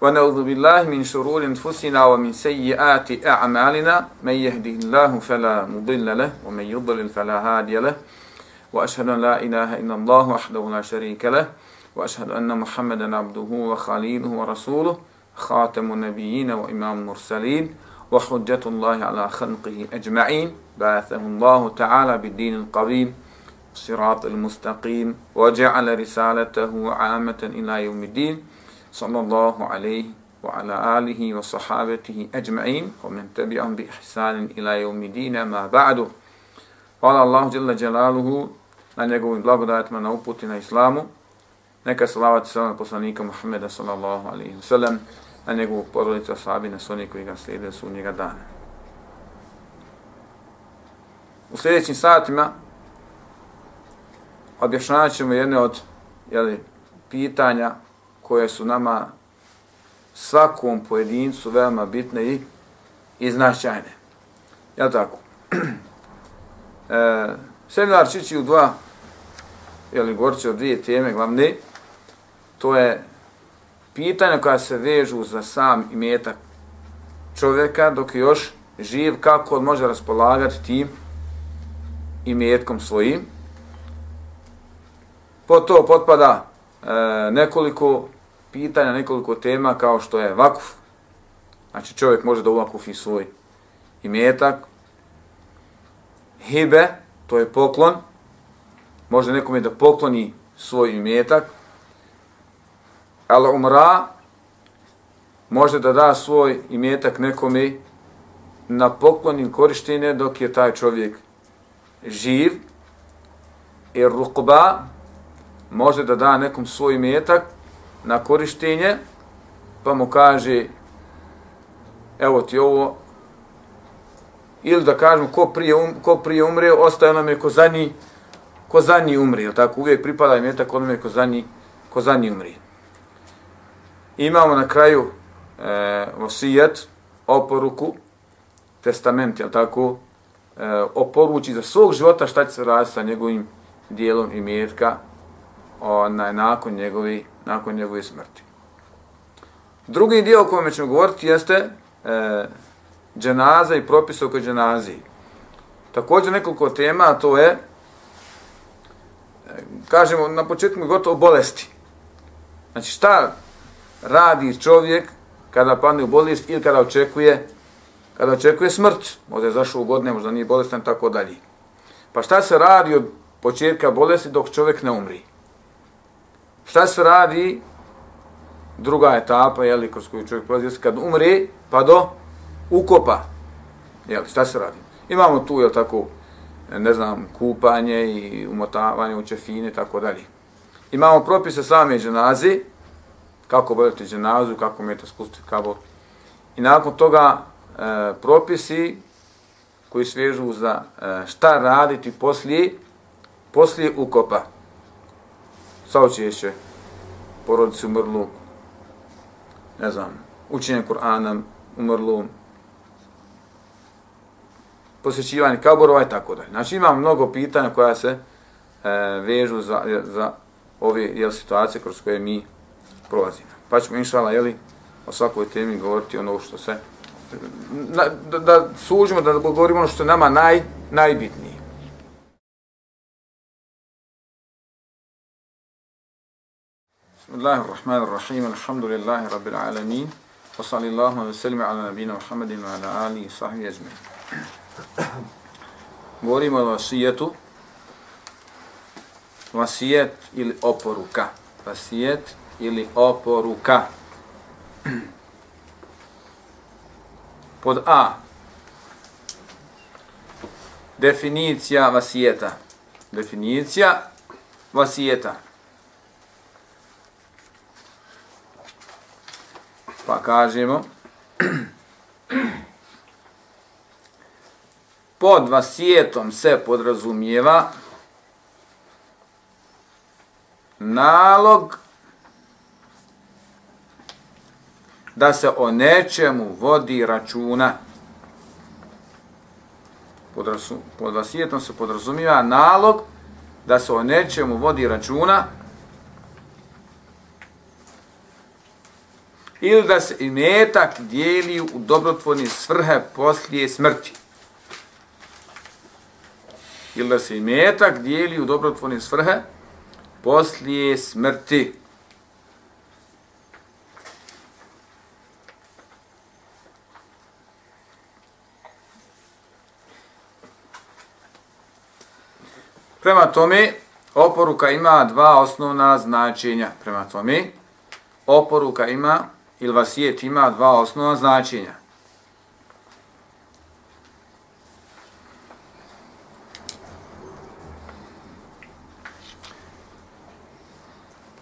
ونعوذ بالله من شرور أنفسنا ومن سيئات أعمالنا. من يهده الله فلا مضل له ومن يضلل فلا هادي له. وأشهد أن لا إله إلا الله وحده لا شريك له. وأشهد أن محمدا عبده وخليله ورسوله خاتم النبيين وإمام المرسلين وحجة الله على خلقه أجمعين. بعثه الله تعالى بالدين القويم الصراط المستقيم وجعل رسالته عامة إلى يوم الدين. sallallahu alayhi wa ala alihi wa sahabatihi ajma'in wa man tabi'ahum bi ihsan ila yawm ma ba'du wa Allahu allah jalla jalaluhu na njegovu blagodat ma na uputi na islamu neka salavat se na poslanika muhameda sallallahu alayhi wa sallam na njegovu porodicu sahabe na sunni koji ga slede su njega dana. u sledećim satima objašnjavaćemo jedne od je pitanja koje su nama svakom pojedincu veoma bitne i, i značajne. Ja tako? e, seminar čići u dva, ili gorće od dvije teme glavne, to je pitanja koja se vežu za sam imetak čovjeka dok je još živ, kako on može raspolagati tim imetkom svojim. Po to potpada e, nekoliko pitanja, nekoliko tema kao što je vakuf. Znači čovjek može da uvakufi svoj imetak. Hibe, to je poklon. Može nekome da pokloni svoj imetak. Al umra, može da da svoj imetak nekome na poklonim korištenje dok je taj čovjek živ. I rukba, može da da nekom svoj imetak na korištenje, pa mu kaže, evo ti ovo, ili da kažemo ko prije, um, ko prije umre, ostaje onome ko zadnji, ko zadnji umri, tako? Uvijek pripada im je tako onome ko zadnji, ko zadnji umri. Imamo na kraju eh, e, osijet, oporuku, testament, jel tako, e, oporuči za svog života šta će se raditi sa njegovim dijelom i mjetka, onaj, nakon njegovi, nakon njegove smrti. Drugi dio o kojem ćemo govoriti jeste e, dženaza i propis oko dženaziji. Također nekoliko tema, a to je, e, kažemo na početku gotovo bolesti. Znači šta radi čovjek kada padne u bolest ili kada očekuje kada očekuje smrt, možda je zašao u godine, možda nije bolestan, tako dalje. Pa šta se radi od početka bolesti dok čovjek ne umri? Šta se radi druga etapa, jeli, kroz koju čovjek prolazi, kad umre, pa do ukopa. Jeli, šta se radi? Imamo tu, jel tako, ne znam, kupanje i umotavanje u čefine, tako dalje. Imamo propise same dženaze, kako boljete dženazu, kako mjete spustiti kabor. I nakon toga e, propisi koji svežu za e, šta raditi poslije, poslije ukopa saučešće porodici umrlu, ne znam, učenje Kur'ana umrlu, posjećivanje kaborova i tako dalje. Znači imam mnogo pitanja koja se e, vežu za, za ove jel, situacije kroz koje mi prolazimo. Pa ćemo inšala, jeli, o svakoj temi govoriti ono što se, na, da, da sužimo, da govorimo ono što je nama naj, najbitnije. بسم الله الرحمن الرحيم الحمد لله رب العالمين وصلى الله وسلم على نبينا محمد وعلى آله وصحبه أجمعين Govorimo o vasijetu. Vasijet ili oporuka. Vasijet ili oporuka. Pod A. Definicija vasijeta. Definicija vasijeta. Pa kažemo pod vasijetom se podrazumijeva nalog da se o nečemu vodi računa. Pod vasijetom se podrazumijeva nalog da se o nečemu vodi računa ili da se imetak dijeli u dobrotvorni svrhe poslije smrti. Ili da se imetak dijeli u dobrotvorni svrhe poslije smrti. Prema tome, oporuka ima dva osnovna značenja. Prema tome, oporuka ima, ili vasijet ima dva osnovna značenja.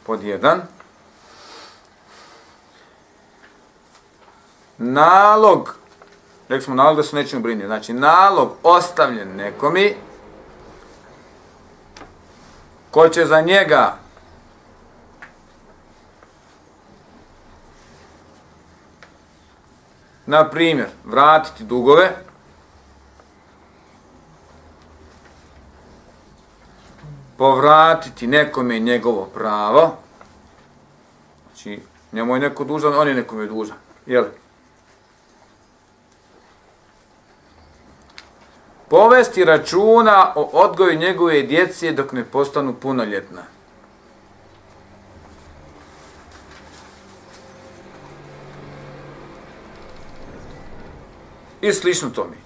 Pod jedan, nalog, rekli smo nalog da su nečemu brini, znači nalog ostavljen nekomi, ko će za njega na primjer vratiti dugove. Povratiti nekome njegovo pravo. Znači njemu je neko dužan on je nekome dužan jel? Povesti računa o odgoju njegove djece dok ne postanu punoljetna. I slično tome.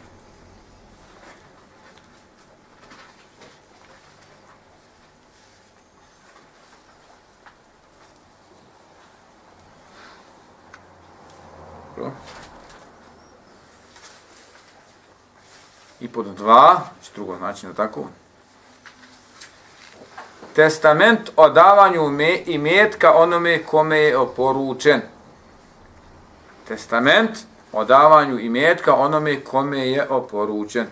I pod dva, znači drugo znači na tako. Testament o davanju me i metka onome kome je oporučen. Testament o davanju i metka onome kome je oporučen.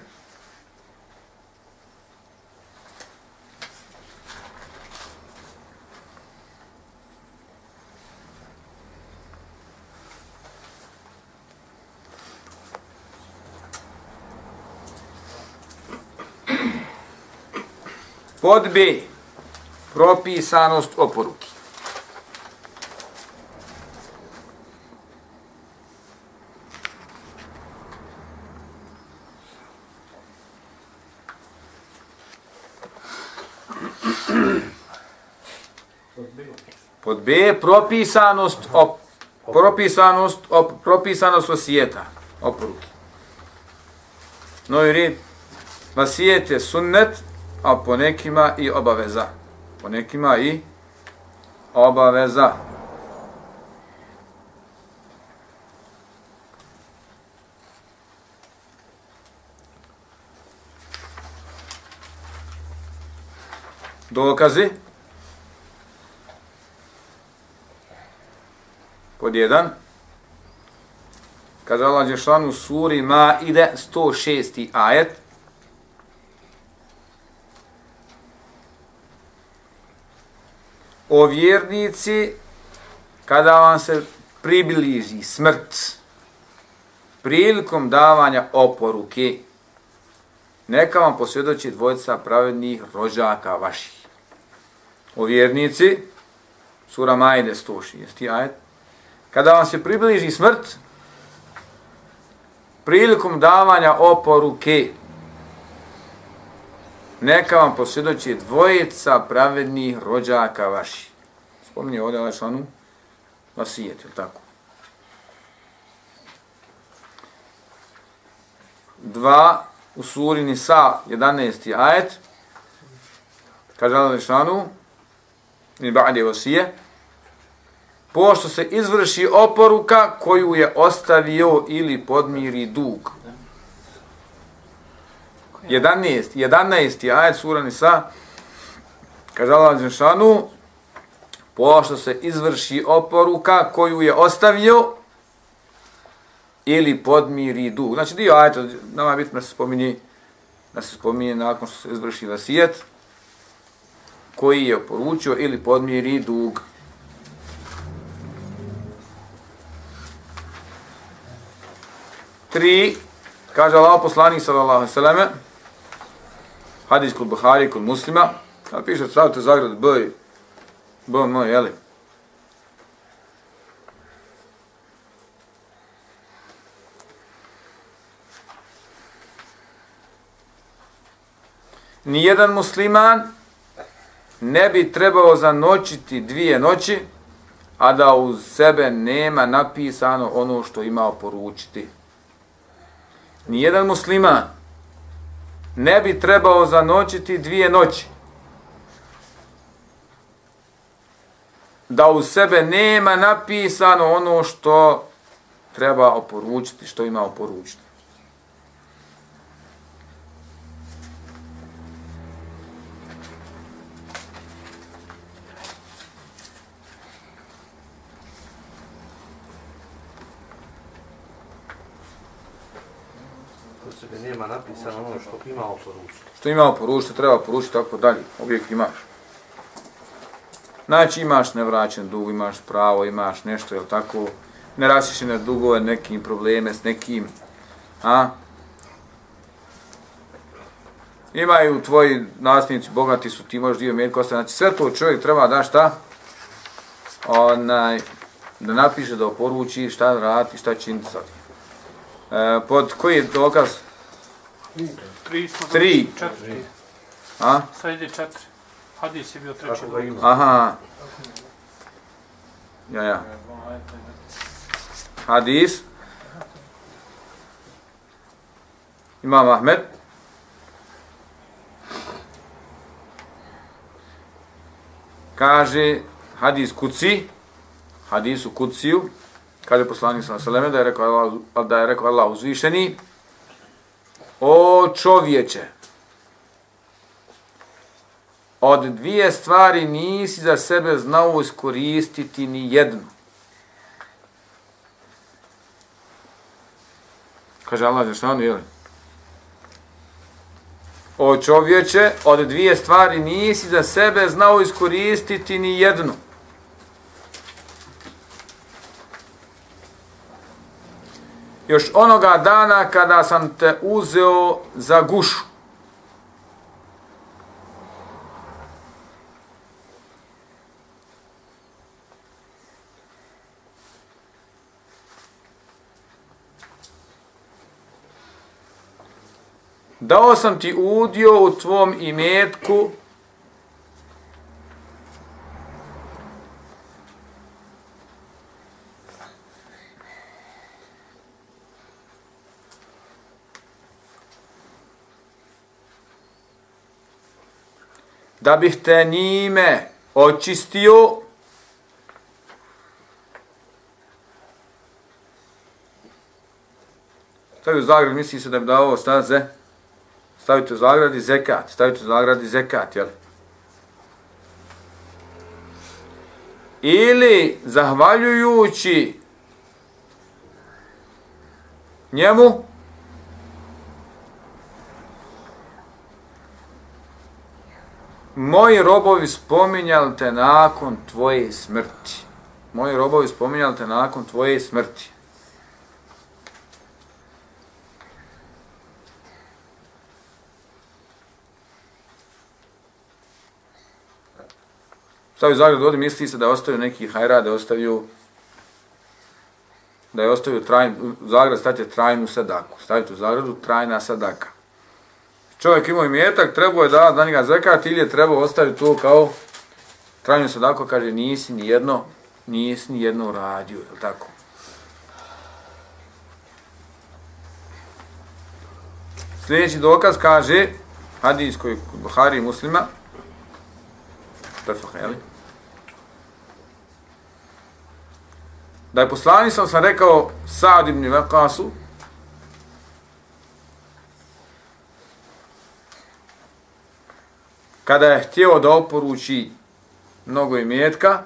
Pod B. Propisanost oporuki. Pod B. Propisanost op, propisanost op, propisanost osijeta. Oporuki. Novi red. Vasijet je sunnet, a po nekima i obaveza. Po nekima i obaveza. Dokazi. Pod jedan. Kaže Allah Đešanu suri ma ide 106. ajet. o vjernici kada vam se približi smrt prilikom davanja oporuke neka vam posvjedoči dvojica pravednih rođaka vaših. O vjernici, sura Majde 106. ajet, kada vam se približi smrt, prilikom davanja oporuke, neka vam posvjedoči dvojica pravednih rođaka vaši. Spominje ovdje ovaj članu vasijet, je tako? Dva u suri Nisa, 11. ajet, kaže Allah članu, ni ba'de vasije, pošto se izvrši oporuka koju je ostavio ili podmiri dug. 11, 11. ajet sura Nisa, kaže Allah Đešanu, pošto se izvrši oporuka koju je ostavio ili podmiri dug. Znači dio ajeta, nama bitno se spominje da se spominje nakon što se izvrši vasijet, koji je poručio ili podmiri dug. Tri, kaže Allah poslanik sallallahu sallame, hadis kod Buhari, kod muslima, a piše, stavite zagrad B, B moj, jeli? Nijedan musliman ne bi trebao zanočiti dvije noći, a da uz sebe nema napisano ono što ima poručiti. Nijedan musliman ne bi trebao zanoćiti dvije noći, da u sebe nema napisano ono što treba oporučiti, što ima oporučiti. Nema napisano ono što ima oporučiti. Što ima oporučiti, treba oporučiti, tako dalje. Uvijek imaš. Znači imaš nevraćen dug, imaš pravo, imaš nešto, jel tako, nerasišene dugove, nekim probleme s nekim, a? Imaju tvoji nasljednici, bogati su, ti možeš dio mjerka ostati. Znači sve to čovjek treba da šta? Onaj, da napiše, da oporuči šta radi, šta čini sad. E, pod koji je dokaz? Tri. smo Tri. Četiri. A? Sad ide četiri. Hadis je bio treći. Aha. Ja, ja. Hadis. Imam Ahmed. Kaže hadis kuci, hadisu kuciju, kaže poslanik sa Seleme da je rekao Allah, da je rekao Allah uzvišeni, o čovječe, od dvije stvari nisi za sebe znao iskoristiti ni jednu. Kaže Allah, znaš jel? O čovječe, od dvije stvari nisi za sebe znao iskoristiti ni jednu. Još onoga dana kada sam te uzeo za gušu. Dao sam ti udio u tvom imetku da bih te njime očistio Stavio zagrad, misli se da bi dao staze, stavite u zagradi zekat, stavite u zagradi zekat, jel? Ili zahvaljujući njemu, moji robovi spominjali te nakon tvoje smrti. Moji robovi spominjali te nakon tvoje smrti. Stavio Zagrad ovdje, misli se da je ostavio neki hajra, da je ostavio da je ostavio trajn, Zagrad stavite trajnu sadaku. Stavite u Zagradu trajna sadaka. Čovjek imao imetak, trebao je da na njega zekat ili je trebao ostaviti to kao trajno sadako, kaže nisi ni jedno, nisi ni jedno uradio, je tako? Sljedeći dokaz kaže, hadis koji Buhari i muslima, Tefah, jel? Da je poslanik sam sam rekao Sa'd ibn Vakasu, kada je htio da oporuči mnogo imetka,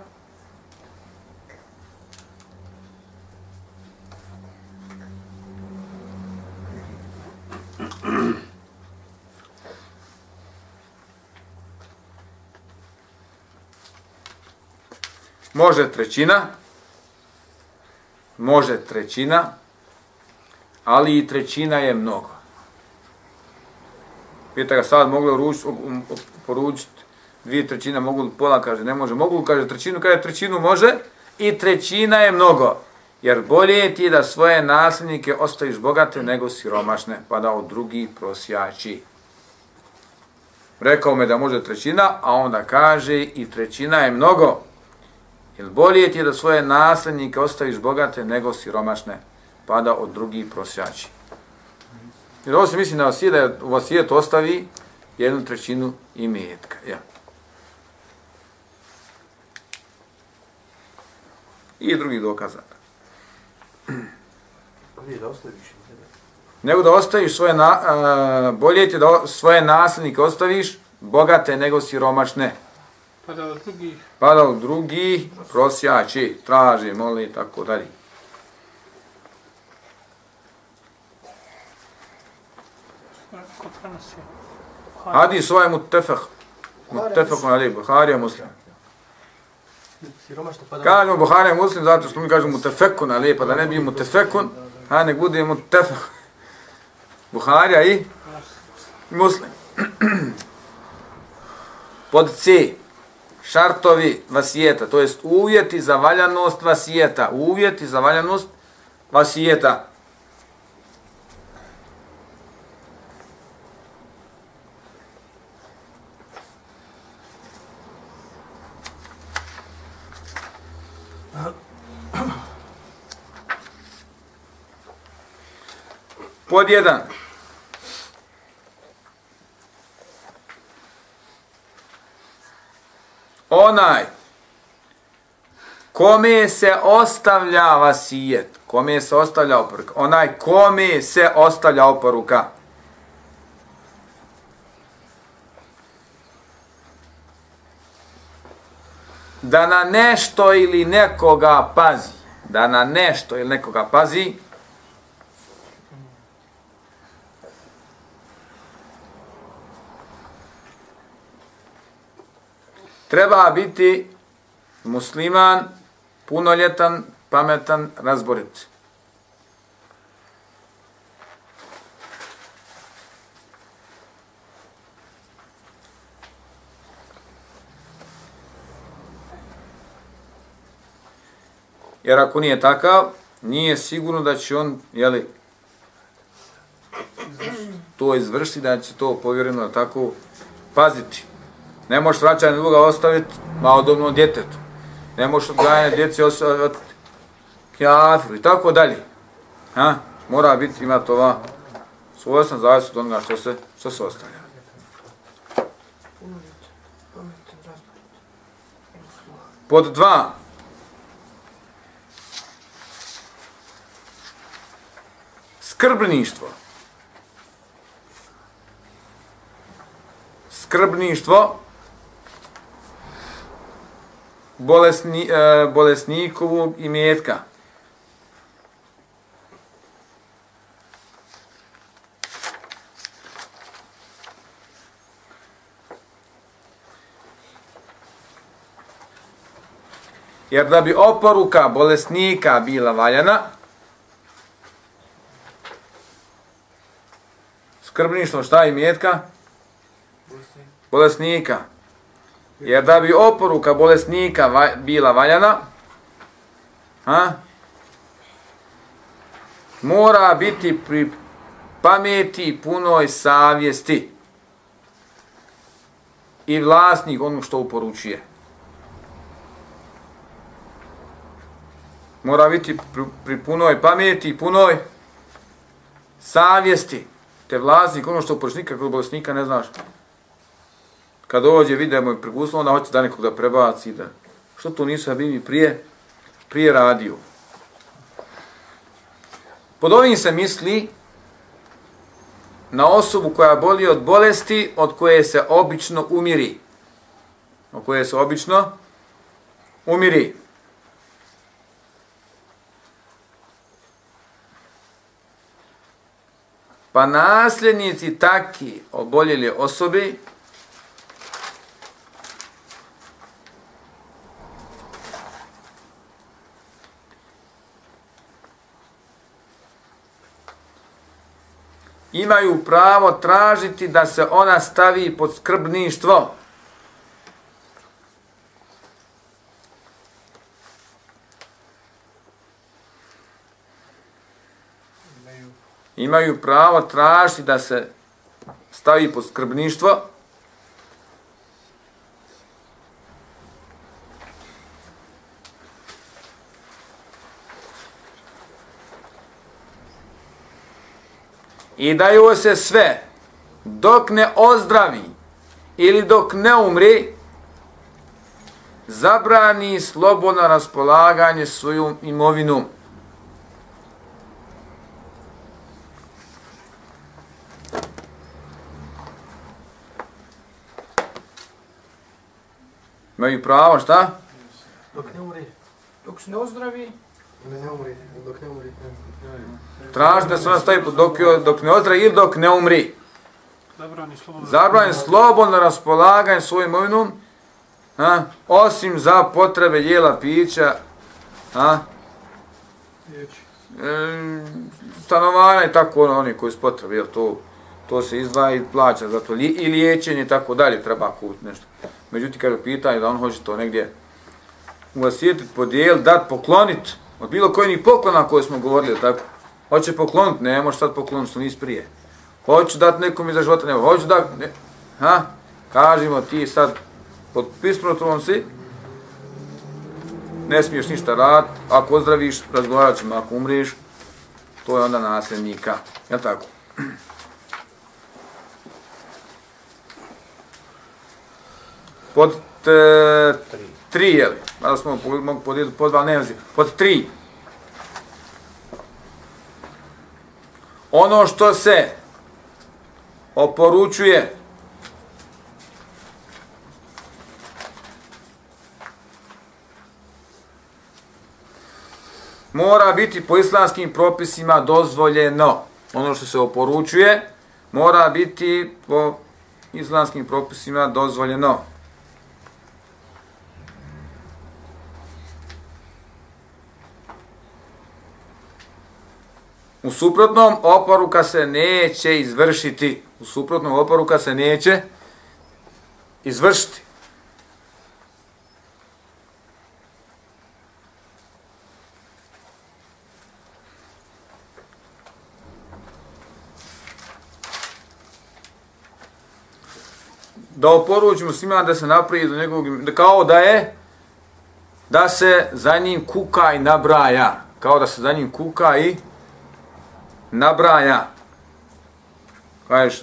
može trećina, može trećina, ali i trećina je mnogo. Pita ga sad mogli ruč, um, poručiti dvije trećine, mogu li pola, kaže, ne može, mogu kaže, trećinu, kaže, trećinu može i trećina je mnogo. Jer bolje je ti da svoje nasljednike ostaviš bogate nego siromašne, pa da od drugih prosjači. Rekao me da može trećina, a onda kaže i trećina je mnogo. Jer bolje ti da svoje nasljednike ostaviš bogate nego siromašne, pa da od drugih prosjači. Jer ovo se misli na vasijet, da u vasijet ostavi jednu trećinu imetka. Ja. I drugi. Bolje da ostaviš. Nego da ostaviš svoje, na, uh, bolje ti da svoje nasljednike ostaviš bogate nego siromašne. Pa da od drugih, Pa da od drugih prosjači, traži, moli i tako dalje. ko prenosi. Hadis ovaj mutefak. Mutefak na ali, Buharija muslim. Siromašno pa da... Kažemo Buharija muslim zato što mi kažemo mutefekun, ali pa da ne bi mutefekun, a nek bude mutefak. Buharija i muslim. Pod C. Šartovi vasijeta, to jest uvjeti za valjanost vasijeta. Uvjeti za valjanost vasijeta. Pod jedan. Onaj kome se ostavlja vasijet, kome se ostavlja oporuka, onaj kome se ostavlja oporuka. Da na nešto ili nekoga pazi, da na nešto ili nekoga pazi, treba biti musliman, punoljetan, pametan, razborit. Jer ako nije takav, nije sigurno da će on, jeli, to izvršiti, da će to povjereno tako paziti. Ne možeš vraćanje duga ostaviti malodobnom djetetu. Ne možeš odgajanje djeci ostaviti kjafiru i tako dalje. Ha? Mora biti, ima to ova svojstven zavisno od onoga što se, što se ostavlja. Pod dva. Skrbništvo. Skrbništvo bolesni, e, bolesnikovog imetka. Jer da bi oporuka bolesnika bila valjana, skrbništvo šta je imetka? Bolesnika. Jer da bi oporuka bolesnika va, bila valjana, ha, mora biti pri pameti punoj savjesti i vlasnik ono što uporučuje. Mora biti pri, pri punoj pameti i punoj savjesti. Te vlasnik ono što uporučuje, nikakvog bolesnika ne znaš kad dođe, vidimo i prigusno, onda hoće da nekog da prebaci, da... Što to nisu Habibi prije, prije radio? Pod ovim se misli na osobu koja boli od bolesti od koje se obično umiri. Od koje se obično umiri. Pa nasljednici taki oboljeli osobi imaju pravo tražiti da se ona stavi pod skrbništvo. Imaju pravo tražiti da se stavi pod skrbništvo. I da joj se sve dok ne ozdravi ili dok ne umri zabrani slobodno raspolaganje svojom imovinom. Imaju pravo, šta? Dok ne umri. Dok se ne ozdravi, Ne umri. Dok ne umri. Traži da se ona stavi dok, dok ne ozdravi ili dok ne umri. zabrani slobodno. Raspolaganje svojom imovinom, a, osim za potrebe jela, pića, a, e, stanovanja i tako ono, oni koji su potrebe, jel to, to se izdvaja i plaća za to, li, i liječenje i tako dalje, treba kupiti nešto. Međutim, kada pitanje da on hoće to negdje uvasijetiti, podijel, dat, poklonit, od bilo kojih poklona koje smo govorili, tako, hoće poklonit, ne može sad poklonit što nis prije. Hoću dat nekom iza života, ne, hoću da... ne, ha, kažemo ti sad, pod pismenotom si, ne smiješ ništa rad, ako ozdraviš, razgovarat ćemo, ako umriš, to je onda nasljednika, jel tako? Pod te, tri, jeli? Mada smo mogu podijeliti pod dva, ne znam, Pod tri. Ono što se oporučuje mora biti po islamskim propisima dozvoljeno. Ono što se oporučuje mora biti po islamskim propisima dozvoljeno. U suprotnom oporuka se neće izvršiti. U suprotnom oporuka se neće izvršiti. Da oporučimo svima da se napravi do njegovog, kao da je da se za njim kuka i nabraja. Kao da se za njim kuka i nabraja. Kažeš,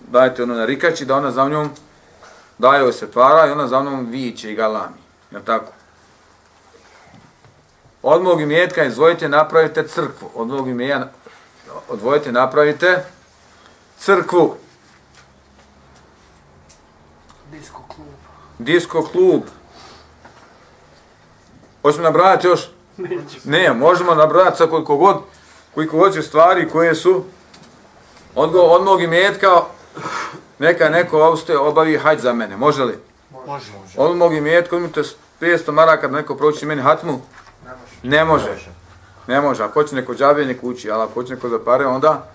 dajte ono na rikači, da ona za njom daje joj se para i ona za mnom viće i galami. Je tako? Od mog imetka izvojite, napravite crkvu. Od mog imetka odvojite, napravite crkvu. Disko klub. Disko klub. Hoćemo nabrajati još? Neće. Ne, možemo nabrati sa koliko god, koliko god će stvari koje su od, od mog imetka, neka neko ostaje obavi hađ za mene, može li? Može, može. Od mog imetka imate 500 maraka da neko proći meni hatmu? Ne može. Ne može. Ako hoće neko džabe, neko uči, ali ako hoće neko za pare, onda...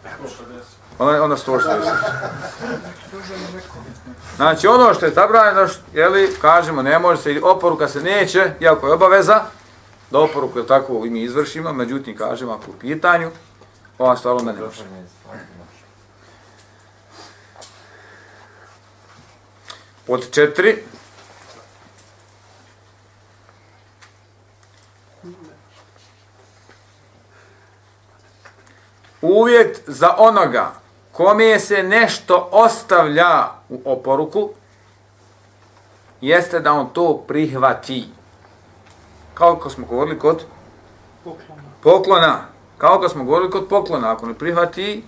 Onda, onda 160. Znači, ono što je zabranjeno, jeli, kažemo, ne može se, oporuka se neće, iako je obaveza, da oporuku, je tako, i mi izvršimo, međutim, kažemo, ako u pitanju, ova stvarno mene ne može. Pod četiri, uvjet za onoga kome se nešto ostavlja u oporuku, jeste da on to prihvati. Kao kako smo govorili kod Poklona. poklona. Kao kako smo govorili kod poklona. Ako ne prihvati,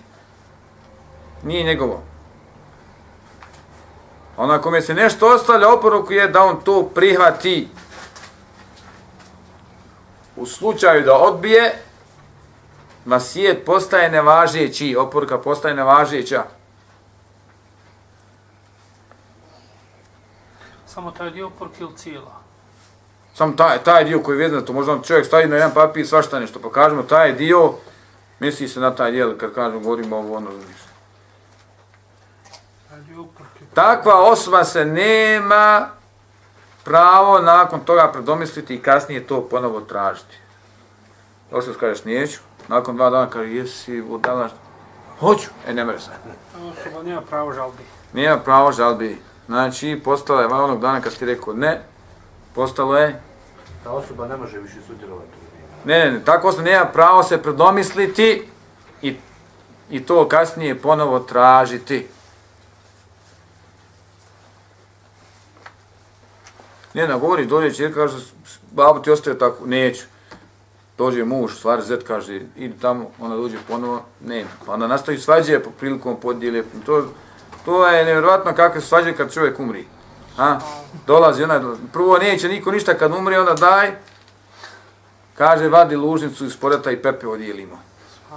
nije njegovo. Ona kome se nešto ostavlja oporuku je da on to prihvati. U slučaju da odbije, vasijet postaje nevažeći, oporuka postaje nevažeća. Samo taj dio porke ili cijela. Sam taj, taj dio koji je vezan, to možda čovjek stavi na jedan papir, svašta nešto, pa kažemo taj dio, misli se na taj dio, kad kažemo, govorimo ovo, ono, znaš. Takva osoba se nema pravo nakon toga predomisliti i kasnije to ponovo tražiti. Došli kažeš neću, nakon dva dana kaže jesi vodala, hoću, e ne mere se. Osoba nema pravo žalbi. Nema pravo žalbi. Znači, postalo je onog dana kad si ti rekao ne, postalo je, Ta osoba ne može više sudjelovati. ne, ne, ne, tako osoba nema pravo se predomisliti i, i to kasnije ponovo tražiti. Ne, ne, govori, dođe čirka, kaže, babo ti ostaje tako, neću. Dođe muž, stvari zet, kaže, idi tamo, ona dođe ponovo, nema. Pa onda nastaju svađe po prilikom podijele. To, to je nevjerojatno kakve svađe kad čovjek umri. A? Dolazi ona, prvo neće niko ništa kad umre, onda daj, kaže, vadi lužnicu iz poreta i pepe odijelimo.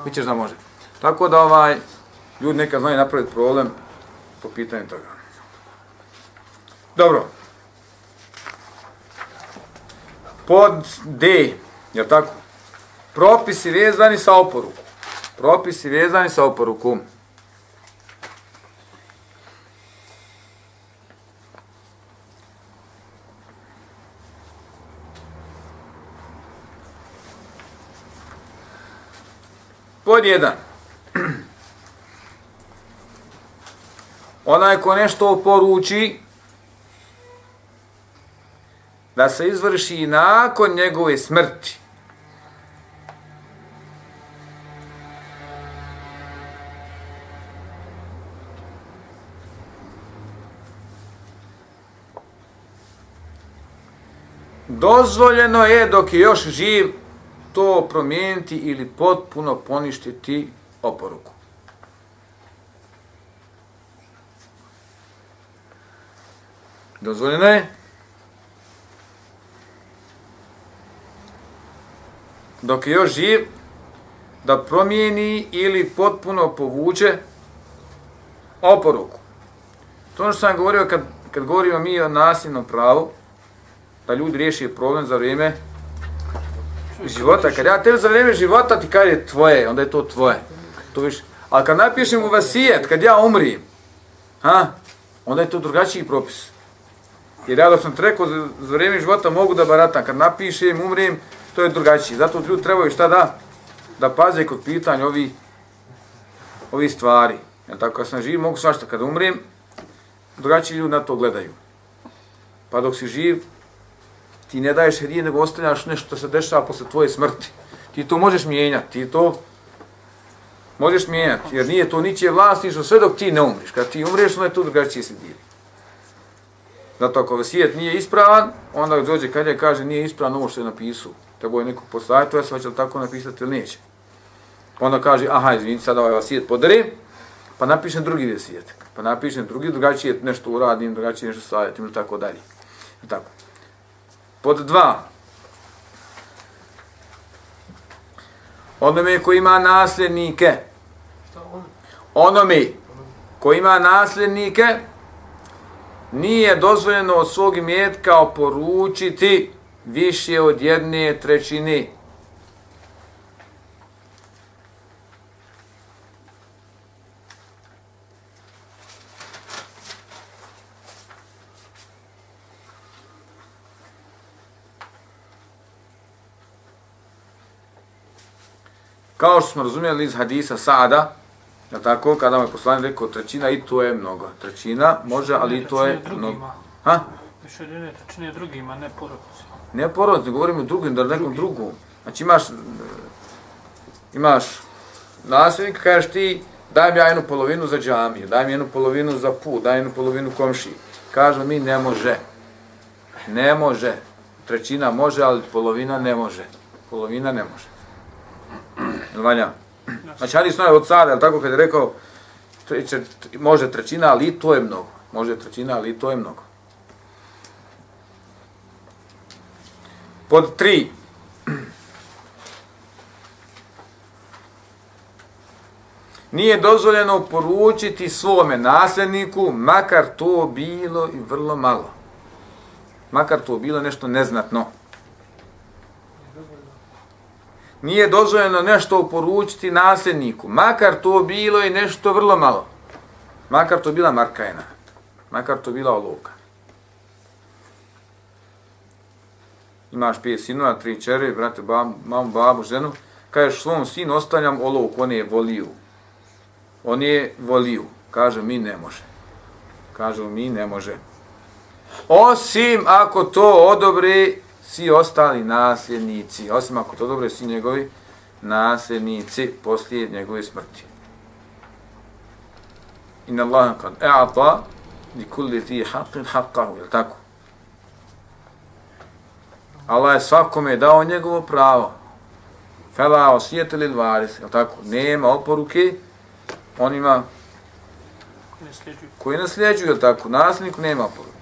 Vićeš da može. Tako da ovaj, ljudi neka znaju napraviti problem po pitanju toga. Dobro. Pod D, je tako? Propisi vezani sa oporukom. Propisi vezani sa oporukom. Pod jedan. Onaj ko nešto poruči, da se izvrši nakon njegove smrti. Dozvoljeno je dok je još živ to promijeniti ili potpuno poništiti oporuku. Dozvoljeno je dok je još živ da promijeni ili potpuno povuče oporuku. To ono što sam govorio kad, kad govorimo mi o nasilnom pravu, da ljudi riješi problem za vrijeme života. Kad ja tebi za vrijeme života ti kaže tvoje, onda je to tvoje. To više. A kad napišem u vasijet, kad ja umrim, ha, onda je to drugačiji propis. Jer ja dok sam trekao za, za vrijeme života mogu da baratam, kad napišem, umrim, to je drugačiji. Zato ljudi trebaju šta da? Da paze kod pitanja ovi, ovi stvari. Ja tako kad sam živ, mogu svašta. Kad umrim, drugačiji ljudi na to gledaju. Pa dok si živ, ti ne daješ hedije, nego ostavljaš nešto što se dešava posle tvoje smrti. Ti to možeš mijenjati, ti to možeš mijenjati, jer nije to ničije vlasništvo sve dok ti ne umriš. Kad ti umreš, onda je to drugačije se dijeli. Zato ako vasijet nije ispravan, onda dođe kad je kaže nije ispravan ovo što je napisao. Tebo je neko postaviti, ja je hoće tako napisati ili neće. Pa onda kaže, aha, izvini, sada ovaj vasijet podari, pa napišem drugi vasijet. Pa napišem drugi, drugačije nešto uradim, drugačije nešto savjetim ili tako dalje. I tako. Pod dva. Onome ko ima nasljednike. Šta on? Onome ko ima nasljednike, nije dozvoljeno od svog imetka oporučiti više od jedne trećine. Kao što smo razumjeli iz hadisa Sada, Ja tako, kada mu je poslanik rekao trećina i to je mnogo. Trećina može, ali i to je mnogo. Ha? Jedne trećine drugima, ne porodci. Ne porodice, govorimo o drugim, da nekom drugom. Znači imaš, imaš nasljednika, kažeš ti, daj mi ja jednu polovinu za džamiju, daj mi jednu polovinu za put, daj jednu polovinu komši. Kažu mi ne može. Ne može. Trećina može, ali polovina ne može. Polovina ne može. Jel valja? Znači, hadis noje od sada, tako kad je rekao, treće, može trećina, ali i to je mnogo. Može trećina, ali i to je mnogo. Pod tri. Nije dozvoljeno poručiti svome nasljedniku, makar to bilo i vrlo malo. Makar to bilo nešto neznatno. Nije dozvoljeno nešto uporučiti nasljedniku, makar to bilo i nešto vrlo malo. Makar to bila markajna. Makar to bila olovka. Imaš pije sinova, tri čere, brate, babu, mamu, babu, ženu. Kažeš svom sinu, ostavljam olovku, on je voliju. On je voliju. Kaže, mi ne može. Kažu, mi ne može. Osim ako to odobre svi ostali nasljednici. Osim ako to dobro svi njegovi nasljednici poslije njegove smrti. Inna Allah kad e'ata li kulli ti haqqin haqqahu, je tako? Allah je svakome dao njegovo pravo. Fela osijete li varis, je tako? Nema oporuke onima koji nasljeđuju, je tako? Nasljedniku nema oporuke.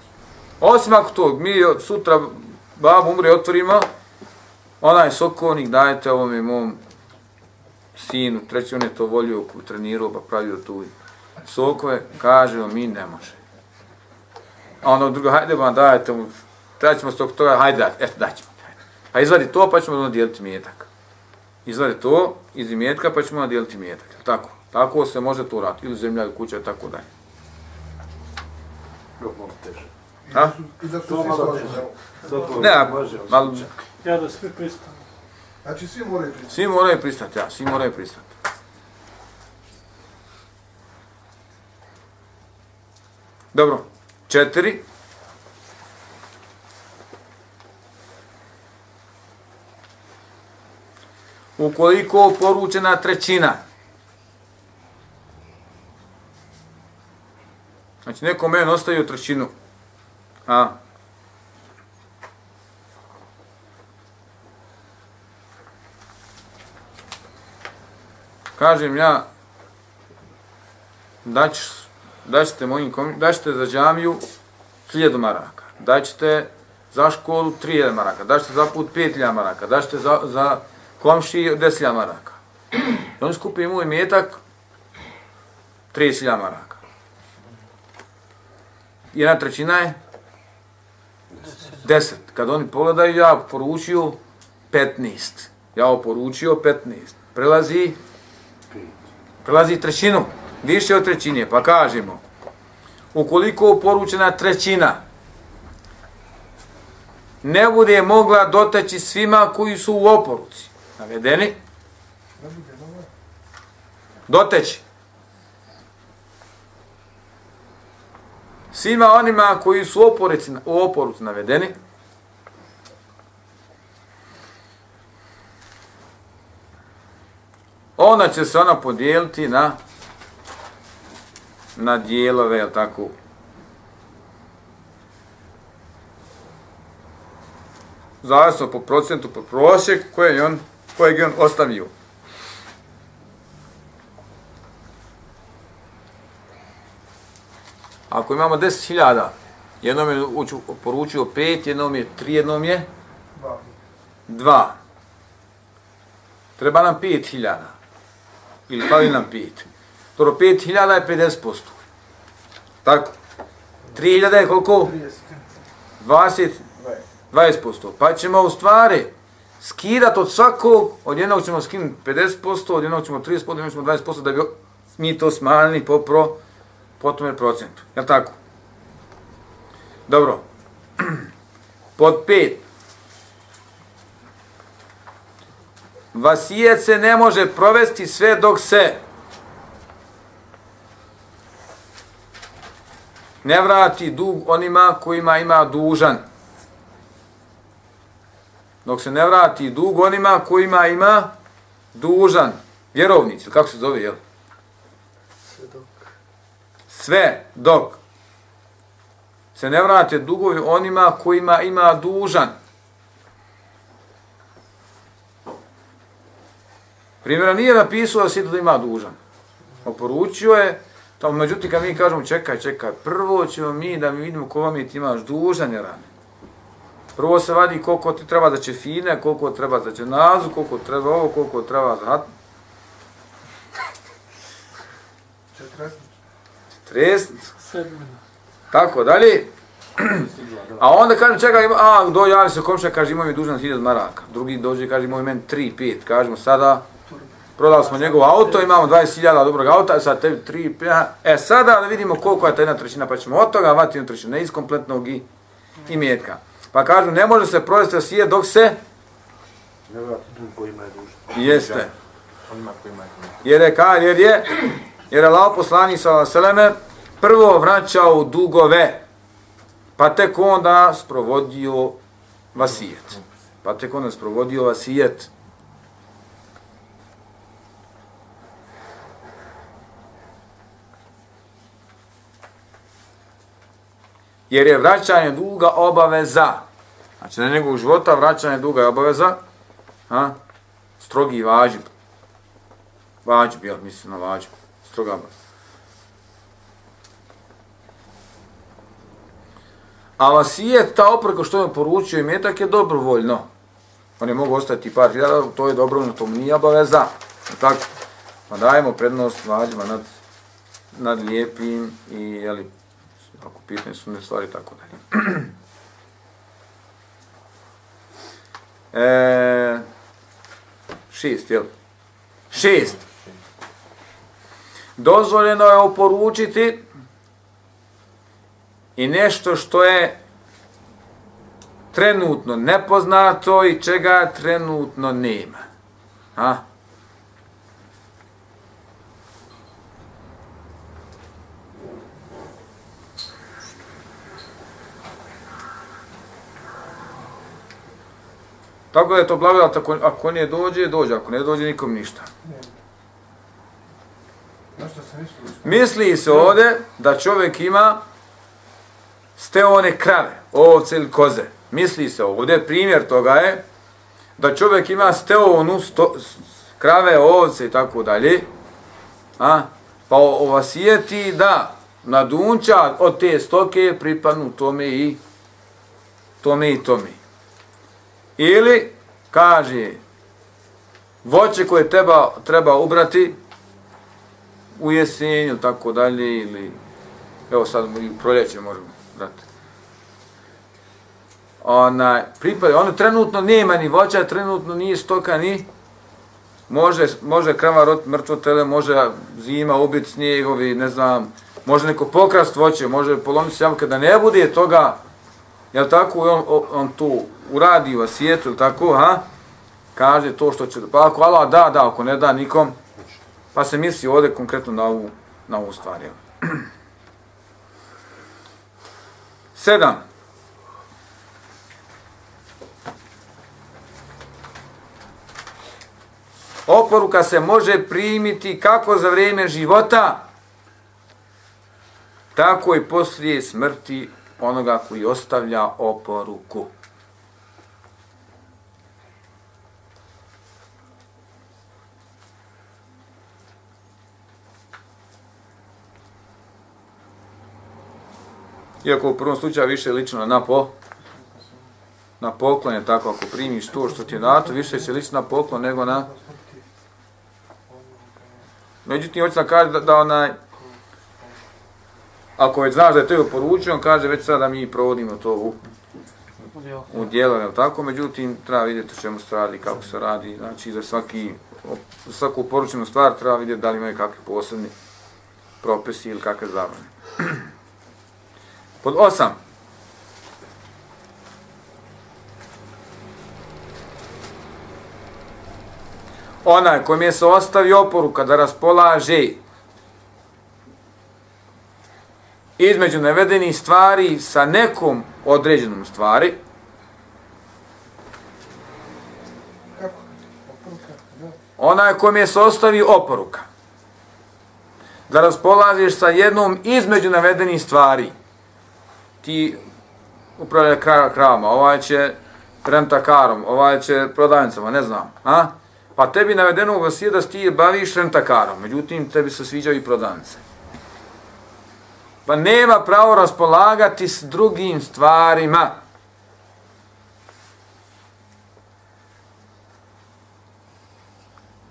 Osim ako to, mi sutra babu umre, otvorimo, onaj sokovnik dajte ovome mom sinu, treći on je to volio, trenirao pa pravio tu sokove, kaže on, mi ne može. A ono drugo, hajde vam dajte mu, trećemo s tog toga, hajde dajte, eto daćemo. Pa izvadi to, pa ćemo dijeliti mjetak. Izvadi to iz imetka, pa ćemo dijeliti mjetak. Tako, tako se može to raditi, ili zemlja, ili kuća, i tako dalje. Malo teže. A? I da su To svi malo Ne, ako, Ja da svi pristanu. Znači svi moraju pristati. svi moraju pristati, ja, svi moraju pristati. Dobro, četiri. Ukoliko poručena trećina, znači neko meni ostavio trećinu, a, kažem ja, daćeš, daćete mojim kom, daćete za džamiju 1000 maraka, daćete za školu 3000 maraka, daćete za put 5000 maraka, daćete za, za komši 10.000 maraka. I on skupi moj metak 30.000 maraka. Jedna trećina je 10. Kad oni pogledaju, ja poručio 15. Ja oporučio 15. Prelazi prelazi trećinu, više od trećine, pa kažemo, ukoliko poručena trećina ne bude mogla doteći svima koji su u oporuci, navedeni, doteći. Svima onima koji su u oporuci, u oporuci navedeni, onda će se ona podijeliti na na dijelove, jel tako? Zavisno po procentu, po prosjek koje je on, kojeg je on ostavio. Ako imamo 10.000, jednom je poručio 5, jednom je 3, jednom je Dva. 2. Treba nam 5.000 ili fali nam pet. Dobro, 5000 je 50%. Tako. 3000 je koliko? 20, 20%. Pa ćemo u stvari skidat od svakog, od jednog ćemo skinuti 50%, od jednog ćemo 30%, od jednog ćemo 20%, da bi mi to smanjili po pro, po tome procentu. Je tako? Dobro. Pod 5. Vasijet se ne može provesti sve dok se ne vrati dug onima kojima ima dužan. Dok se ne vrati dug onima kojima ima dužan. Vjerovnici, kako se zove, jel? Sve dok. Sve dok se ne vrate dugovi onima kojima ima dužan. Primjera, nije napisao da si da ima dužan. Oporučio je, tamo, međutim, kad mi kažemo čekaj, čekaj, prvo ćemo mi da mi vidimo ko vam je ti imaš dužan je rane. Prvo se vadi koliko ti treba za čefine, koliko treba za dženazu, koliko treba ovo, koliko treba za hat, 40. tresnicu, tako dalje. A onda kažem, čekaj, ima, a, do, javi se komšija, kaže, imam mi dužan 1000 maraka. Drugi dođe, kaže, imam mi meni 3, 5, kažemo, sada prodali smo njegov auto, imamo 20.000 dobrog auta, sad tebi 3, 5, e sada da vidimo koliko je ta jedna trećina, pa ćemo od toga vati jednu trećinu, ne iz kompletnog i, i mjetka. Pa kažu, ne može se provesti osije dok se, Ne vrati dug koji ima je dužan. jeste, Onima koji ima je dužan. jer je, ka, jer je, jer je lao poslanik sa seleme prvo vraćao dugove, pa tek onda sprovodio vasijet. Pa tek onda sprovodio vasijet. Jer je vraćanje duga obaveza. Znači, na njegovog života vraćanje duga je obaveza. Ha? Strogi vađib. Vađib, jel, mislim na vađib. Stroga obaveza. A vasijet, ta opreko što je poručio i metak je dobrovoljno. Oni mogu ostati par hiljada, to je dobrovoljno, to mu nije obaveza. Tako, pa dajemo prednost vađima nad, nad lijepim i, jeli, ako pitanje su ne stvari, tako dalje. e, šest, jel? Šest. Dozvoljeno je oporučiti i nešto što je trenutno nepoznato i čega trenutno nema. A? Tako da je to blagodat, ako, ako ne dođe, dođe, ako ne dođe, nikom ništa. Misli se ovdje da čovjek ima steone krave, ovce ili koze. Misli se ovdje, primjer toga je da čovjek ima steonu sto, krave, ovce i tako dalje, a, pa ovasijeti da na dunča od te stoke pripadnu tome i tome i tome. Ili kaže voće koje treba, treba ubrati u jesenju, tako dalje, ili evo sad i proljeće možemo brati. Ona, pripada, ono trenutno nema ni voća, trenutno nije stoka ni, može, može krava rot mrtvo tele, može zima ubiti snijegovi, ne znam, može neko pokrast voće, može polomiti se jabuke, da ne bude toga, jel tako, on, on, tu uradi u asijetu, jel tako, ha? Kaže to što će, pa ako Allah da, da, ako ne da nikom, Pa se misli ovdje konkretno na ovu, na ovu stvar. Jel? Sedam. Oporuka se može primiti kako za vrijeme života, tako i poslije smrti onoga koji ostavlja oporuku. Iako u prvom slučaju više lično na po na poklon je tako, ako primiš to što ti je dato, više će lično na poklon nego na... Međutim, hoće da kaže da, da onaj... Ako već znaš da je to poručio, on kaže već sada mi provodimo to u, u dijelo, je tako? Međutim, treba vidjeti o čemu se radi, kako se radi. Znači, za, svaki, za svaku poručenu stvar treba vidjeti da li imaju kakvi posebni propisi ili kakve zabrane. Pod osam. Onaj kojem je se ostavi oporuka da raspolaže između navedenih stvari sa nekom određenom stvari, Ona Oporuka? Onaj je se ostavi oporuka da raspolažeš sa jednom između navedenih stvari, ti upravlja kravama, ovaj će rentakarom, ovaj će prodavnicama, ne znam, a? Pa tebi navedeno u vasije da ti baviš rentakarom, međutim tebi se sviđaju i prodavnice. Pa nema pravo raspolagati s drugim stvarima.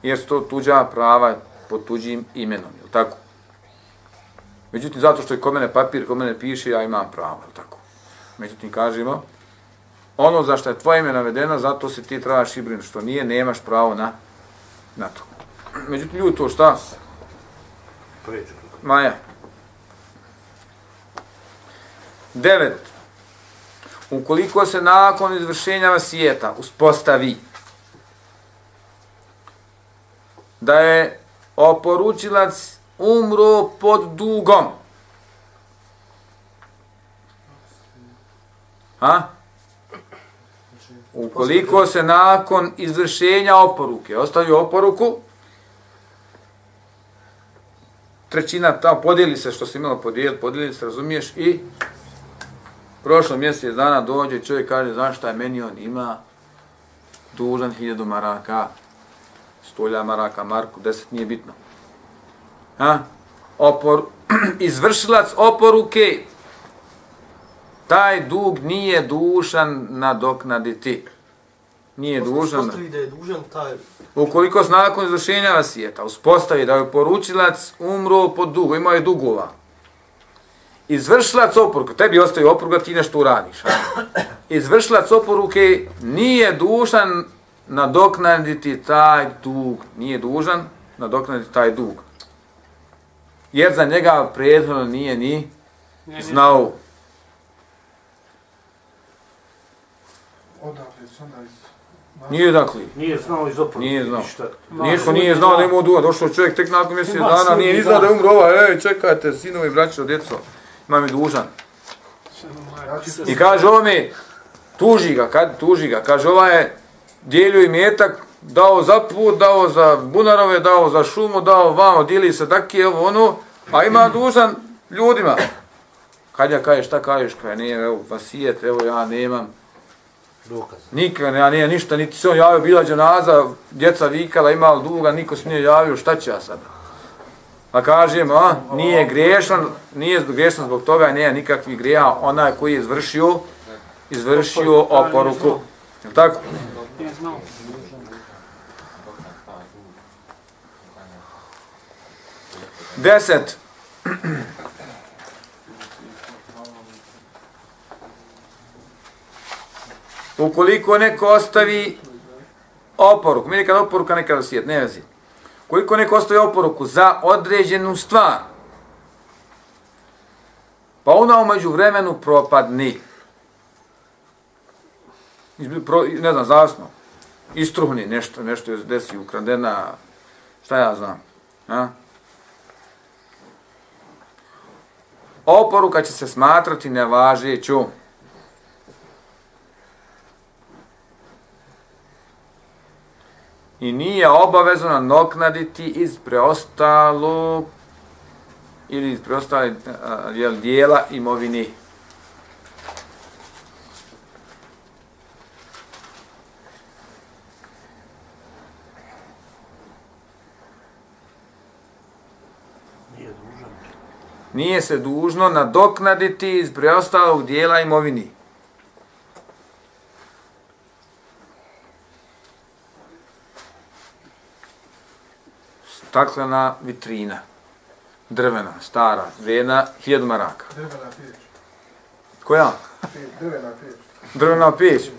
Jer su to tuđa prava pod tuđim imenom, je tako? Međutim, zato što je kod mene papir, kod mene piše, ja imam pravo, je tako? Međutim, kažemo, ono za što je tvoje ime navedeno, zato se ti trebaš i brinuti, što nije, nemaš pravo na, na to. Međutim, ljudi to šta? Maja. Devet. Ukoliko se nakon izvršenja vasijeta uspostavi da je oporučilac umro pod dugom. Ha? Ukoliko se nakon izvršenja oporuke ostavi oporuku, trećina ta podijeli se što se imalo podijeli, podijeli se, razumiješ, i prošlo mjesec dana dođe čovjek kaže zašto je meni on ima dužan hiljadu maraka, stolja maraka, marku, deset nije bitno. Ha? Opor, izvršilac oporuke, taj dug nije dužan nadoknaditi. Nije dužan. Da je dužan taj... Ukoliko se nakon izvršenja vasijeta uspostavi da je poručilac umro pod dugo, imao je dugova, izvršilac oporuke, tebi ostaje oporuka, ti nešto uradiš. A? Izvršilac oporuke nije dužan nadoknaditi taj dug. Nije dužan nadoknaditi taj dug. Jer za njega prethodno nije ni znao. Odakle su onda iz... Nije dakle. Nije znao iz oporuke. Nije znao. Niko nije znao da ima u duga. Došao čovjek tek nakon mjesec dana, nije ni znao da je umro ovaj. Ej, čekajte, sinovi, braćo, djeco, imam je dužan. I kaže ovome, tuži ga, kad tuži ga, kaže ovaj je dijelio i metak, dao za put, dao za bunarove, dao za šumu, dao vamo, dijeli se dakije, ovo ono, a ima dužan ljudima. Kad ja kaže, šta kažeš, kaže, nije, evo, vasijet, evo, ja nemam, Dokaz. nikad, ja nije ništa, niti se on javio, bila dženaza, djeca vikala, imala duga, niko se nije javio, šta će ja sada? A kažemo, a, nije grešan, nije grešan zbog toga, nije nikakvih greha, onaj koji je izvršio, izvršio oporuku. Je tako? Znao. Deset. Ukoliko neko ostavi oporuk, mi nekada oporuka, nekada svijet, ne vezi. Koliko neko ostavi oporuku za određenu stvar, pa ona umeđu vremenu propadni. Izbi- Pro, ne znam, zasno. Istruhni nešto, nešto je desi, ukradena, šta ja znam. A? Oporuka će se smatrati nevažećom. I nije obavezno nadoknaditi iz preostalog ili iz preostale jel, dijela imovini. Nije. Nije se dužno nadoknaditi iz preostalog dijela imovini. Staklena vitrina. Drvena, stara, vrijedna, hiljadu maraka. Drvena peć. Koja? Drvena peć. drvena peć.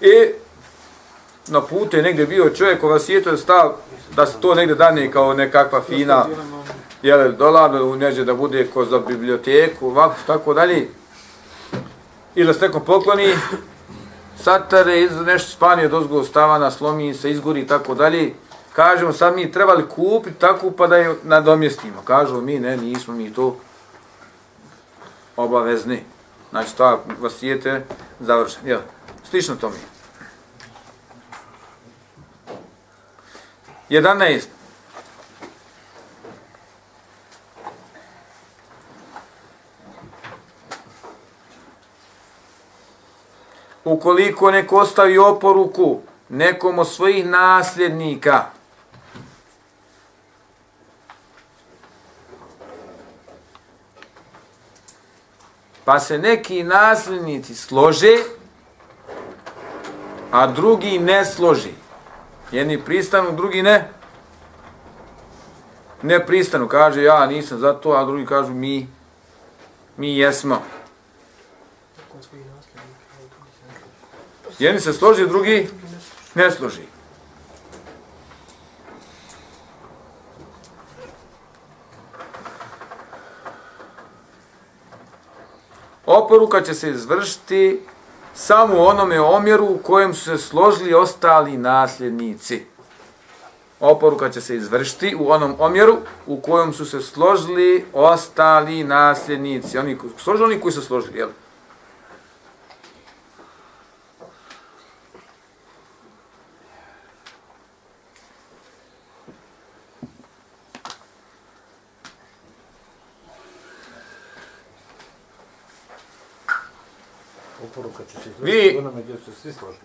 I na putu je negdje bio čovjek koja svijetu je stav da se to negdje dane kao nekakva fina jel, dolar u neđe da bude ko za biblioteku, ovako, tako dalje. Ili da se nekom pokloni, satare, iz nešto spanje dozgo stavana, slomi se, izgori i tako dalje. Kažemo, sad mi trebali kupiti tako pa da je nadomjestimo. Kažu mi, ne, nismo mi to obavezni. Znači, ta vasijete završen. Jel? Slično to mi. 11. Ukoliko neko ostavi oporuku nekom od svojih nasljednika, pa se neki nasljednici slože, a drugi ne složi. Jedni pristanu, drugi ne. Ne pristanu, kaže ja nisam za to, a drugi kažu mi, mi jesmo. Nakon svojih. Jedni se složi, drugi ne složi. Oporuka će se izvršiti samo u onome omjeru u kojem su se složili ostali nasljednici. Oporuka će se izvršiti u onom omjeru u kojem su se složili ostali nasljednici. Oni, složili oni koji su složili, jel? Oporuka će se Vi- izvršiti onome gdje su svi složili.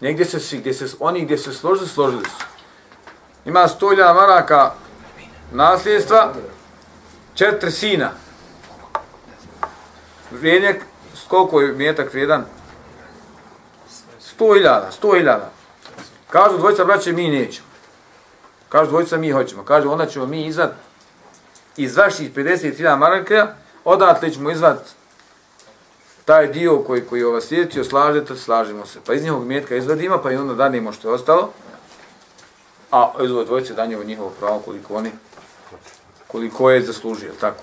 Negdje se svi, gdje se, oni gdje se složili, složili su. Ima 100.000 maraka nasljedstva, četiri sina. Vrijednjak, koliko je mjetak vrijedan? 100.000, 100.000. Kažu dvojica braće, mi nećemo. Kažu dvojica, mi hoćemo. Kažu, onda ćemo mi izvat iz vaših 50.000 maraka, odatle ćemo izvat taj dio koji koji ova sjetio, slažete, slažemo se. Pa iz njegovog mjetka izvadimo, pa i onda dadimo što je ostalo. A iz ove dvojice danimo njihovo pravo koliko oni, koliko je zaslužio, tako.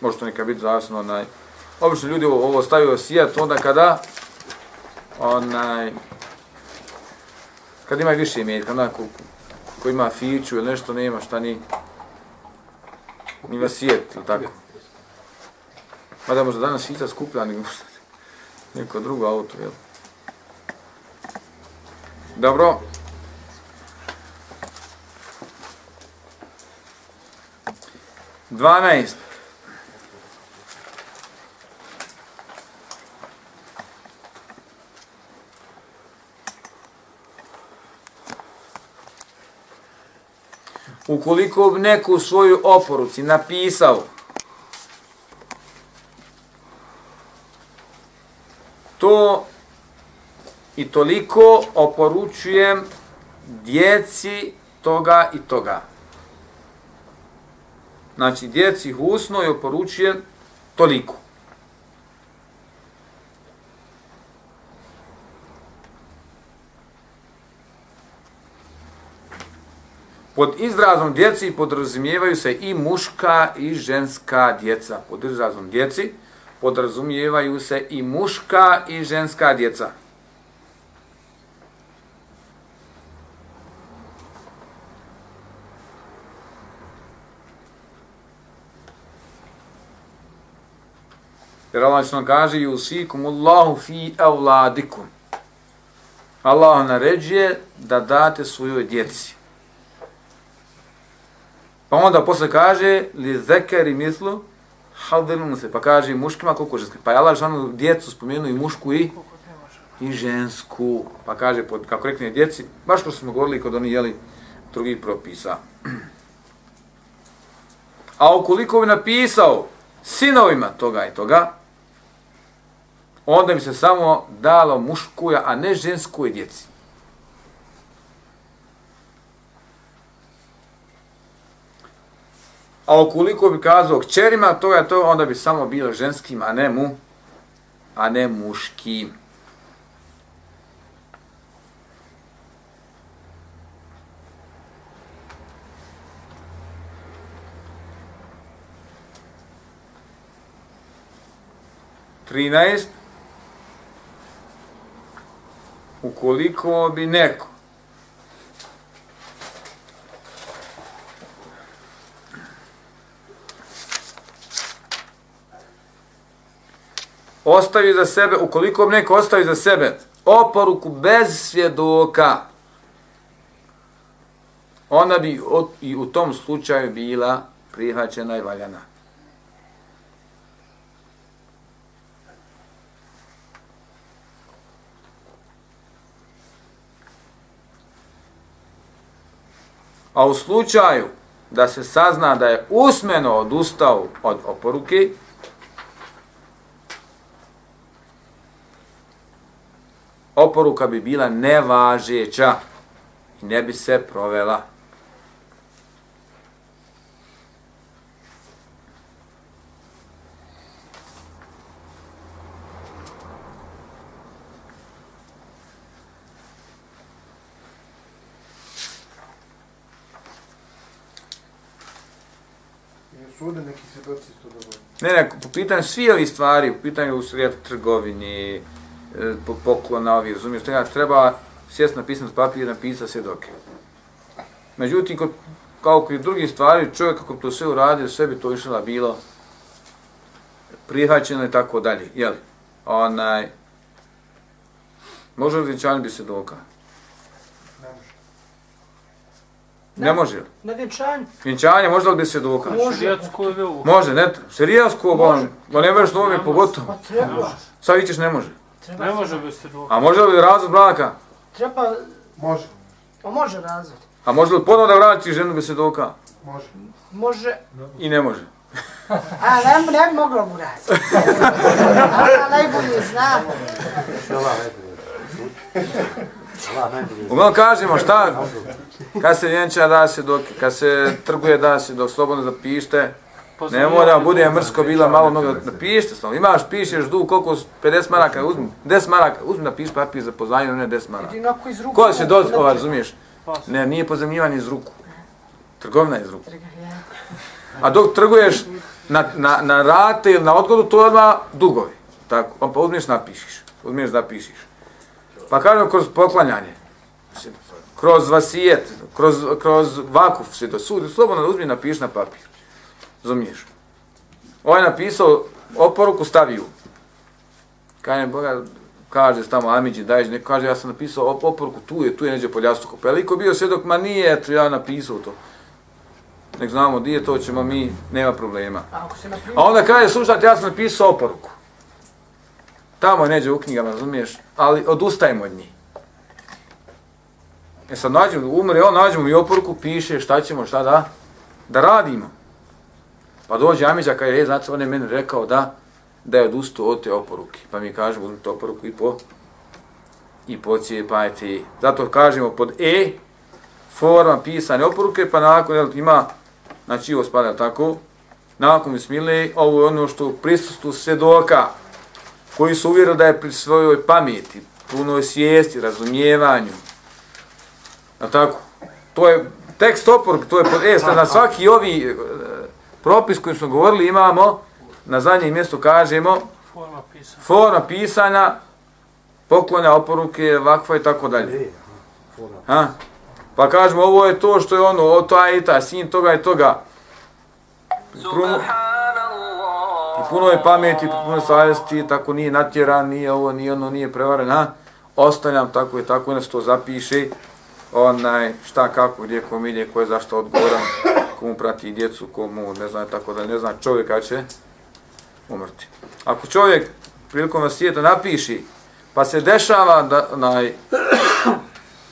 Može to neka biti zavisno onaj. Obično ljudi ovo, ovo stavio sijat onda kada onaj kad ima više mjetka, onako, ko, ima fiću ili nešto nema šta ni ni vasijet, ili tako. Mada možda danas fića skuplja nego neko drugo auto, jel? Dobro. Dvanaest. Ukoliko bi svoju u oporuci napisao to i toliko oporučujem djeci toga i toga. Znači, djeci husno i oporučujem toliko. Pod izrazom djeci podrazumijevaju se i muška i ženska djeca. Pod izrazom djeci podrazumijevaju se i muška i ženska djeca. Jer Allah što kaže yusikum Allahu fi auladikum. Allah naređuje da date svojoj djeci. Pa onda posle kaže li zekeri mislu hadilun se, pa kaže i muškima koliko ženski. Pa je Allah žanu djecu spomenuo i mušku i i žensku. Pa kaže, pod, kako rekne djeci, baš kao smo govorili kod oni jeli drugih propisa. A ukoliko bi napisao sinovima toga i toga, onda bi se samo dalo muškuja, a ne ženskoj djeci. A ukoliko bi kazao kćerima to je to onda bi samo bilo ženskim, a ne mu, a ne muškim. Trinaest. Ukoliko bi neko ostavi za sebe, ukoliko neko ostavi za sebe oporuku bez svjedoka, ona bi od, i u tom slučaju bila prihvaćena i valjana. A u slučaju da se sazna da je usmeno odustao od oporuke, oporuka bi bila nevažeća i ne bi se provela. Neki svjedoci. Ne, ne, po pitanju svi ovi stvari, po pitanju u svijetu trgovini, poklona ovi, razumiješ, treba, treba sjest na pisan papir i napisati svjedoke. Međutim, kod, kao i drugi stvari, čovjek kako to sve uradio, sve bi to išla bilo prihvaćeno i tako dalje, jeli? Onaj, može li vjenčanje bi svjedoka? Ne može. Ne može. li? Na. Vjenčanje može li bi? Može. Šariatsko je veliko. Može, ne, serijasko, bon, ma ne možeš to mi pogotovo. Pa treba. Sad vićeš ne može. Treba. Ne može bez svjedoka. A može li razvod braka? Treba, Može. pa može razvod. A može li ponovno da vratiš ženu bez svjedoka? Može. Može, I ne može. a ne, ne bi moglo mu razvod. A najbolje zna. Što Allah najbolje. Allah najbolje. Uglavnom kažemo šta? Kad se vjenča da se dok, kad se trguje da se dok slobodno zapište, ne mora bude mrsko bila malo mnogo napišite slobodno. Imaš, pišeš dug koliko 50 maraka, uzmi 10 maraka, uzmi da piš papir za pozajminu, ne 10 maraka. Jedinako iz ruku. Ko se do, ova, Znači, razumiješ? Ne, nije pozemljivanje iz ruku. Trgovina je iz ruku. A dok trguješ na, na, na rate ili na odgodu, to je odmah dugovi. Tako, on pa uzmiješ, napišiš. Uzmiješ, napišiš. Pa kažemo kroz poklanjanje, kroz vasijet, kroz, kroz vakuf se do sudi, slobodno uzmi i napiši na papir. Razumiješ? Ovaj je napisao oporuku, stavio. Kaže, Boga, kaže tamo Amidži, daješ, neko kaže, ja sam napisao op- oporuku, tu je, tu je neđe poljastuko. Pa je bio svjedok, ma nije, eto, ja napisao to. Nek znamo di je, to ćemo mi, nema problema. A ako se na primjer... A onda kaže, slušajte, ja sam napisao oporuku. Tamo je neđe u knjigama, razumiješ, ali odustajemo od njih. E sad nađemo, umre on, nađemo i oporuku, piše šta ćemo, šta da, da radimo. Pa dođe Amidža, kaže, je, znate, on je meni rekao da, da je odustao od te oporuke. Pa mi kažemo, uzmite oporuku i po, i pocijepajte. Zato kažemo pod E, forma pisane oporuke, pa nakon, jel, ima, znači ovo spada tako, nakon bismile, ovo je ono što u prisustvu svjedoka, koji su uvjerili da je pri svojoj pameti, punoj svijesti, razumijevanju, jel tako, to je tekst oporuke, to je pod E, na svaki ovi propis koji smo govorili imamo, na zadnjem mjestu kažemo, forma pisana. forma pisanja, poklonja, oporuke, vakfa i tako dalje. E. Ha? Pa kažemo, ovo je to što je ono, o taj i taj, sin toga i toga. Puno, I puno je pameti, puno savjesti, tako nije natjeran, nije ovo, nije ono, nije prevaren, ha? Ostavljam tako i tako, onda se to zapiše, onaj, šta, kako, gdje, kom ide, ko je zašto odgovoran, komu prati djecu, komu, ne znam, tako da ne zna čovjeka će umrti. Ako čovjek prilikom vasijeta napiši, pa se dešava da, naj,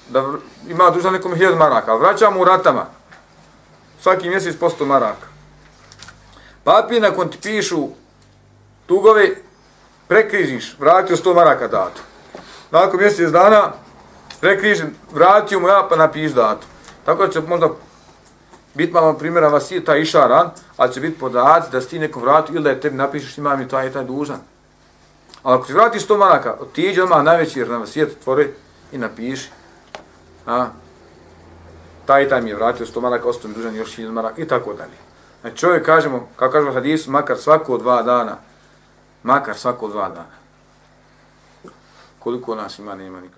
da ima dužan nekom hiljad maraka, ali vraća mu u ratama. Svaki mjesec po 100 maraka. Papi nakon ti pišu dugove, prekrižiš, vratio 100 maraka datu. Nakon mjesec dana, prekrižim, vratio mu ja, pa napiš datu. Tako da će možda Bit malo primjera vas je taj išaran, ali će biti podaci da si ti neko vratio ili da je tebi napišeš imam i taj i taj dužan. Ali ako ti vratiš 100 maraka, otiđi odmah najveći jer na vasijet otvori tvore i napiši. A, taj i taj mi je vratio 100 maraka, ostao mi dužan još 1000 maraka i tako dalje. Znači čovjek kažemo, kako kažemo hadisu, makar svako dva dana, makar svako dva dana. Koliko nas ima, nema nikada.